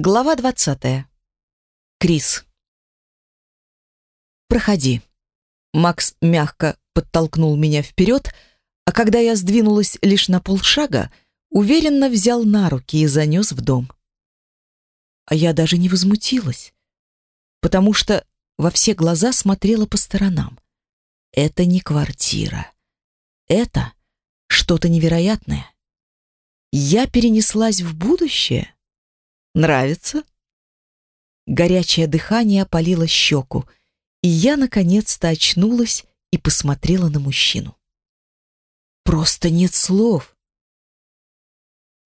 Глава двадцатая. Крис. «Проходи». Макс мягко подтолкнул меня вперед, а когда я сдвинулась лишь на полшага, уверенно взял на руки и занес в дом. А я даже не возмутилась, потому что во все глаза смотрела по сторонам. Это не квартира. Это что-то невероятное. Я перенеслась в будущее — Нравится?» Горячее дыхание опалило щеку, и я наконец-то очнулась и посмотрела на мужчину. Просто нет слов.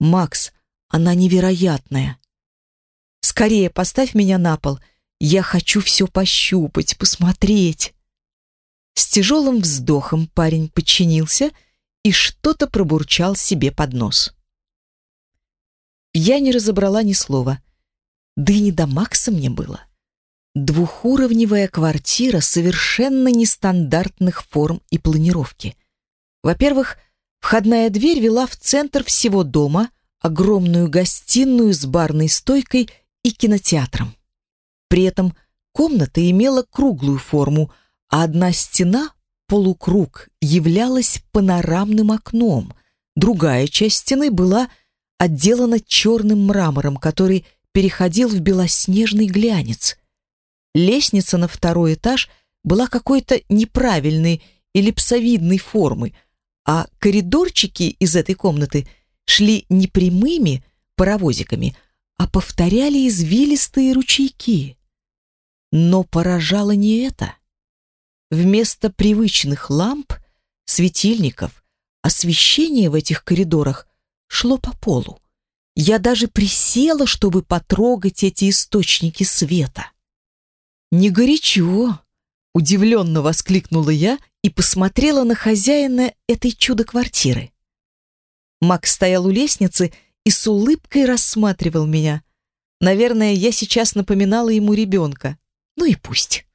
Макс, она невероятная. Скорее поставь меня на пол. Я хочу все пощупать, посмотреть. С тяжелым вздохом парень подчинился и что-то пробурчал себе под нос. Я не разобрала ни слова. Да и не до Макса мне было. Двухуровневая квартира совершенно нестандартных форм и планировки. Во-первых, входная дверь вела в центр всего дома, огромную гостиную с барной стойкой и кинотеатром. При этом комната имела круглую форму, а одна стена, полукруг, являлась панорамным окном, другая часть стены была – отделана черным мрамором, который переходил в белоснежный глянец. Лестница на второй этаж была какой-то неправильной эллипсовидной формы, а коридорчики из этой комнаты шли не прямыми паровозиками, а повторяли извилистые ручейки. Но поражало не это. Вместо привычных ламп, светильников, освещение в этих коридорах шло по полу. Я даже присела, чтобы потрогать эти источники света. «Не горячо!» — удивленно воскликнула я и посмотрела на хозяина этой чудо-квартиры. Макс стоял у лестницы и с улыбкой рассматривал меня. Наверное, я сейчас напоминала ему ребенка. Ну и пусть.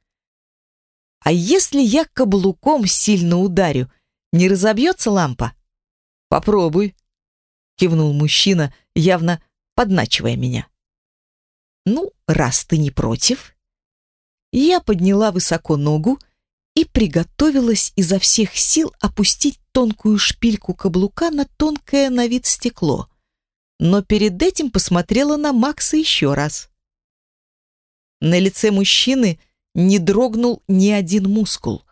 А если я каблуком сильно ударю, не разобьется лампа? Попробуй кивнул мужчина, явно подначивая меня. Ну, раз ты не против. Я подняла высоко ногу и приготовилась изо всех сил опустить тонкую шпильку каблука на тонкое на вид стекло. Но перед этим посмотрела на Макса еще раз. На лице мужчины не дрогнул ни один мускул.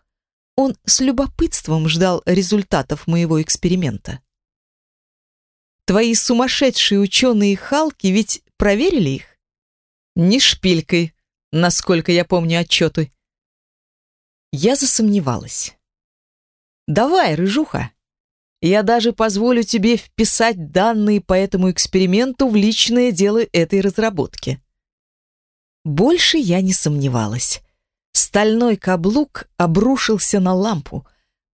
Он с любопытством ждал результатов моего эксперимента. Твои сумасшедшие ученые Халки ведь проверили их? Не шпилькой, насколько я помню отчеты. Я засомневалась. Давай, рыжуха. Я даже позволю тебе вписать данные по этому эксперименту в личное дело этой разработки. Больше я не сомневалась. Стальной каблук обрушился на лампу,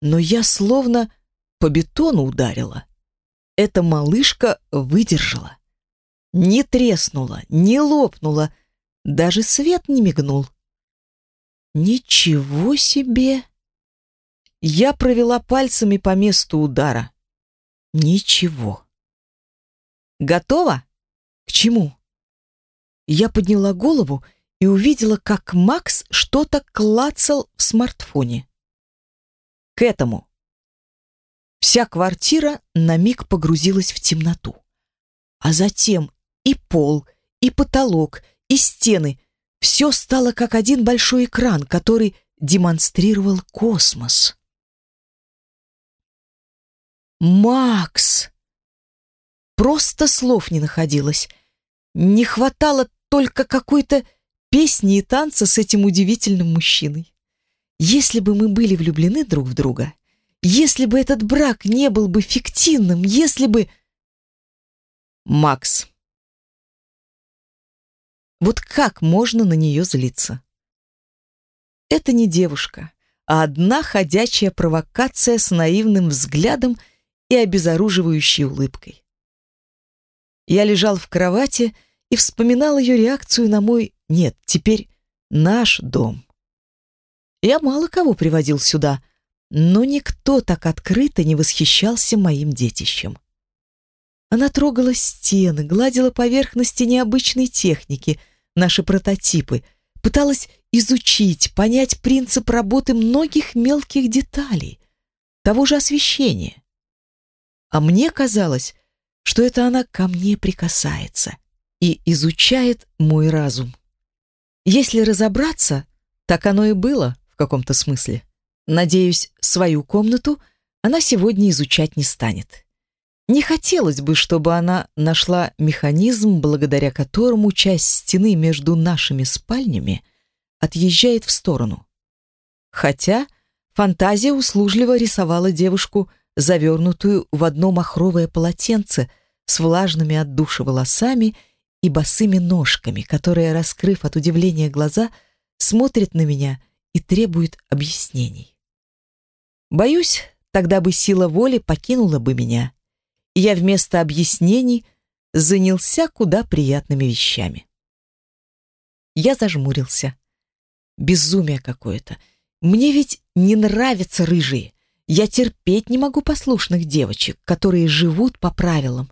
но я словно по бетону ударила эта малышка выдержала. Не треснула, не лопнула, даже свет не мигнул. Ничего себе! Я провела пальцами по месту удара. Ничего. Готова? К чему? Я подняла голову и увидела, как Макс что-то клацал в смартфоне. К этому. Вся квартира на миг погрузилась в темноту. А затем и пол, и потолок, и стены — все стало как один большой экран, который демонстрировал космос. «Макс!» Просто слов не находилось. Не хватало только какой-то песни и танца с этим удивительным мужчиной. Если бы мы были влюблены друг в друга, если бы этот брак не был бы фиктивным, если бы... Макс. Вот как можно на нее злиться? Это не девушка, а одна ходячая провокация с наивным взглядом и обезоруживающей улыбкой. Я лежал в кровати и вспоминал ее реакцию на мой, нет, теперь наш дом. Я мало кого приводил сюда, но никто так открыто не восхищался моим детищем. Она трогала стены, гладила поверхности необычной техники, наши прототипы, пыталась изучить, понять принцип работы многих мелких деталей, того же освещения. А мне казалось, что это она ко мне прикасается и изучает мой разум. Если разобраться, так оно и было в каком-то смысле. Надеюсь, свою комнату она сегодня изучать не станет. Не хотелось бы, чтобы она нашла механизм, благодаря которому часть стены между нашими спальнями отъезжает в сторону. Хотя фантазия услужливо рисовала девушку, завернутую в одно махровое полотенце с влажными от душа волосами и босыми ножками, которая, раскрыв от удивления глаза, смотрит на меня и требует объяснений. Боюсь, тогда бы сила воли покинула бы меня я вместо объяснений занялся куда приятными вещами. Я зажмурился. Безумие какое-то. Мне ведь не нравятся рыжие. Я терпеть не могу послушных девочек, которые живут по правилам.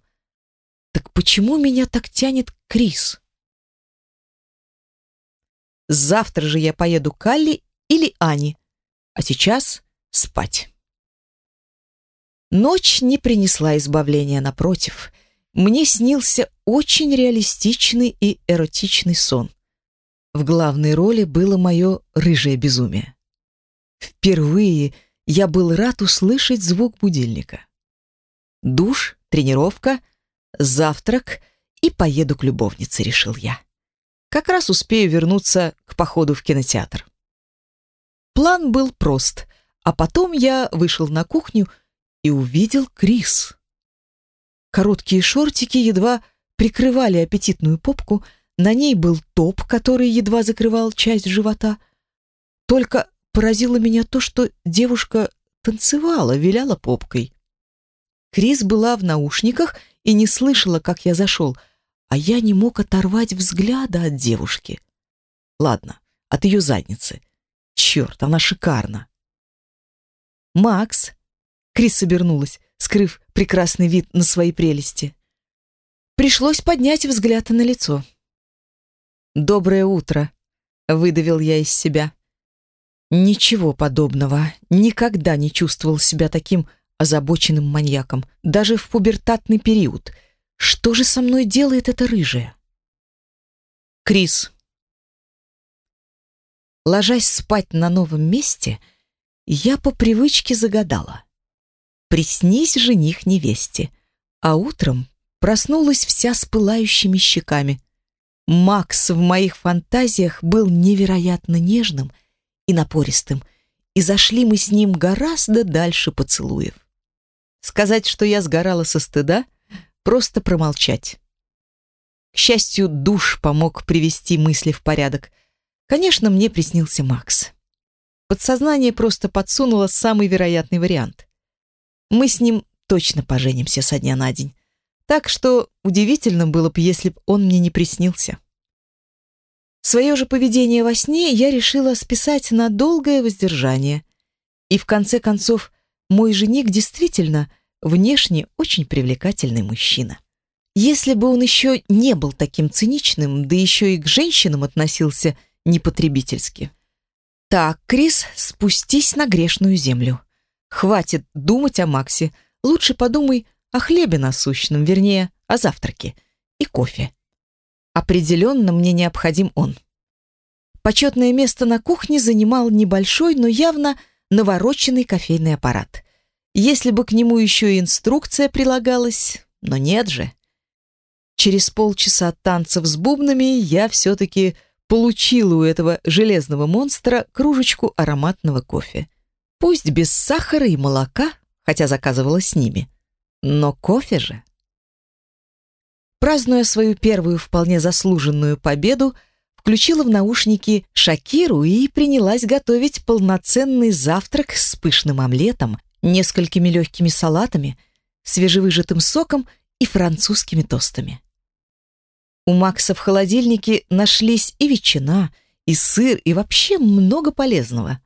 Так почему меня так тянет Крис? Завтра же я поеду к Алле или Ане, а сейчас спать. Ночь не принесла избавления, напротив. Мне снился очень реалистичный и эротичный сон. В главной роли было мое рыжее безумие. Впервые я был рад услышать звук будильника. Душ, тренировка, завтрак и поеду к любовнице, решил я. Как раз успею вернуться к походу в кинотеатр. План был прост, а потом я вышел на кухню и увидел Крис. Короткие шортики едва прикрывали аппетитную попку, на ней был топ, который едва закрывал часть живота. Только поразило меня то, что девушка танцевала, виляла попкой. Крис была в наушниках и не слышала, как я зашел, а я не мог оторвать взгляда от девушки. Ладно, от ее задницы. Черт, она шикарна. Макс, Крис обернулась, скрыв прекрасный вид на свои прелести. Пришлось поднять взгляд на лицо. «Доброе утро», — выдавил я из себя. Ничего подобного. Никогда не чувствовал себя таким озабоченным маньяком, даже в пубертатный период. Что же со мной делает эта рыжая? Крис. Ложась спать на новом месте, я по привычке загадала приснись жених невесте. А утром проснулась вся с пылающими щеками. Макс в моих фантазиях был невероятно нежным и напористым, и зашли мы с ним гораздо дальше поцелуев. Сказать, что я сгорала со стыда, просто промолчать. К счастью, душ помог привести мысли в порядок. Конечно, мне приснился Макс. Подсознание просто подсунуло самый вероятный вариант. Мы с ним точно поженимся со дня на день. Так что удивительно было бы, если бы он мне не приснился. Свое же поведение во сне я решила списать на долгое воздержание. И в конце концов, мой жених действительно внешне очень привлекательный мужчина. Если бы он еще не был таким циничным, да еще и к женщинам относился непотребительски. Так, Крис, спустись на грешную землю. Хватит думать о Максе. Лучше подумай о хлебе насущном, вернее, о завтраке и кофе. Определенно мне необходим он. Почетное место на кухне занимал небольшой, но явно навороченный кофейный аппарат. Если бы к нему еще и инструкция прилагалась, но нет же. Через полчаса танцев с бубнами я все-таки получила у этого железного монстра кружечку ароматного кофе. Пусть без сахара и молока, хотя заказывала с ними. Но кофе же. Празднуя свою первую вполне заслуженную победу, включила в наушники Шакиру и принялась готовить полноценный завтрак с пышным омлетом, несколькими легкими салатами, свежевыжатым соком и французскими тостами. У Макса в холодильнике нашлись и ветчина, и сыр, и вообще много полезного.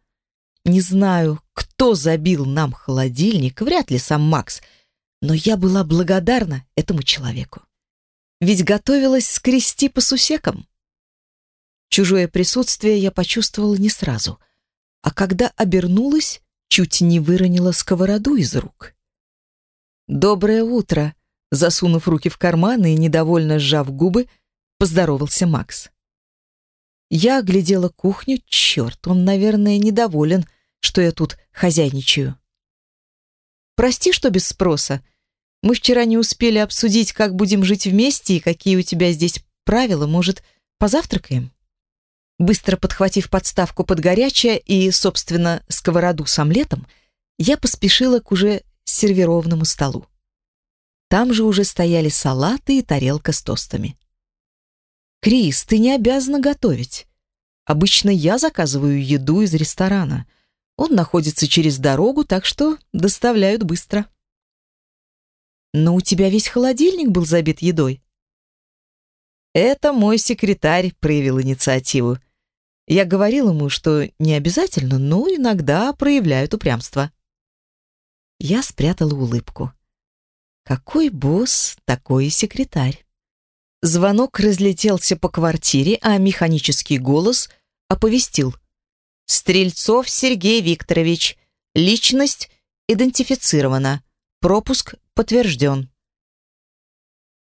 Не знаю, кто забил нам холодильник, вряд ли сам Макс. Но я была благодарна этому человеку. Ведь готовилась скрести по сусекам. Чужое присутствие я почувствовала не сразу, а когда обернулась, чуть не выронила сковороду из рук. «Доброе утро!» Засунув руки в карманы и недовольно сжав губы, поздоровался Макс. Я оглядела кухню. Черт, он, наверное, недоволен, что я тут хозяйничаю. «Прости, что без спроса. Мы вчера не успели обсудить, как будем жить вместе и какие у тебя здесь правила. Может, позавтракаем?» Быстро подхватив подставку под горячее и, собственно, сковороду с омлетом, я поспешила к уже сервированному столу. Там же уже стояли салаты и тарелка с тостами. «Крис, ты не обязана готовить. Обычно я заказываю еду из ресторана. Он находится через дорогу, так что доставляют быстро». «Но у тебя весь холодильник был забит едой». «Это мой секретарь проявил инициативу. Я говорил ему, что не обязательно, но иногда проявляют упрямство». Я спрятала улыбку. Какой босс, такой и секретарь. Звонок разлетелся по квартире, а механический голос оповестил. «Стрельцов Сергей Викторович. Личность идентифицирована. Пропуск подтвержден».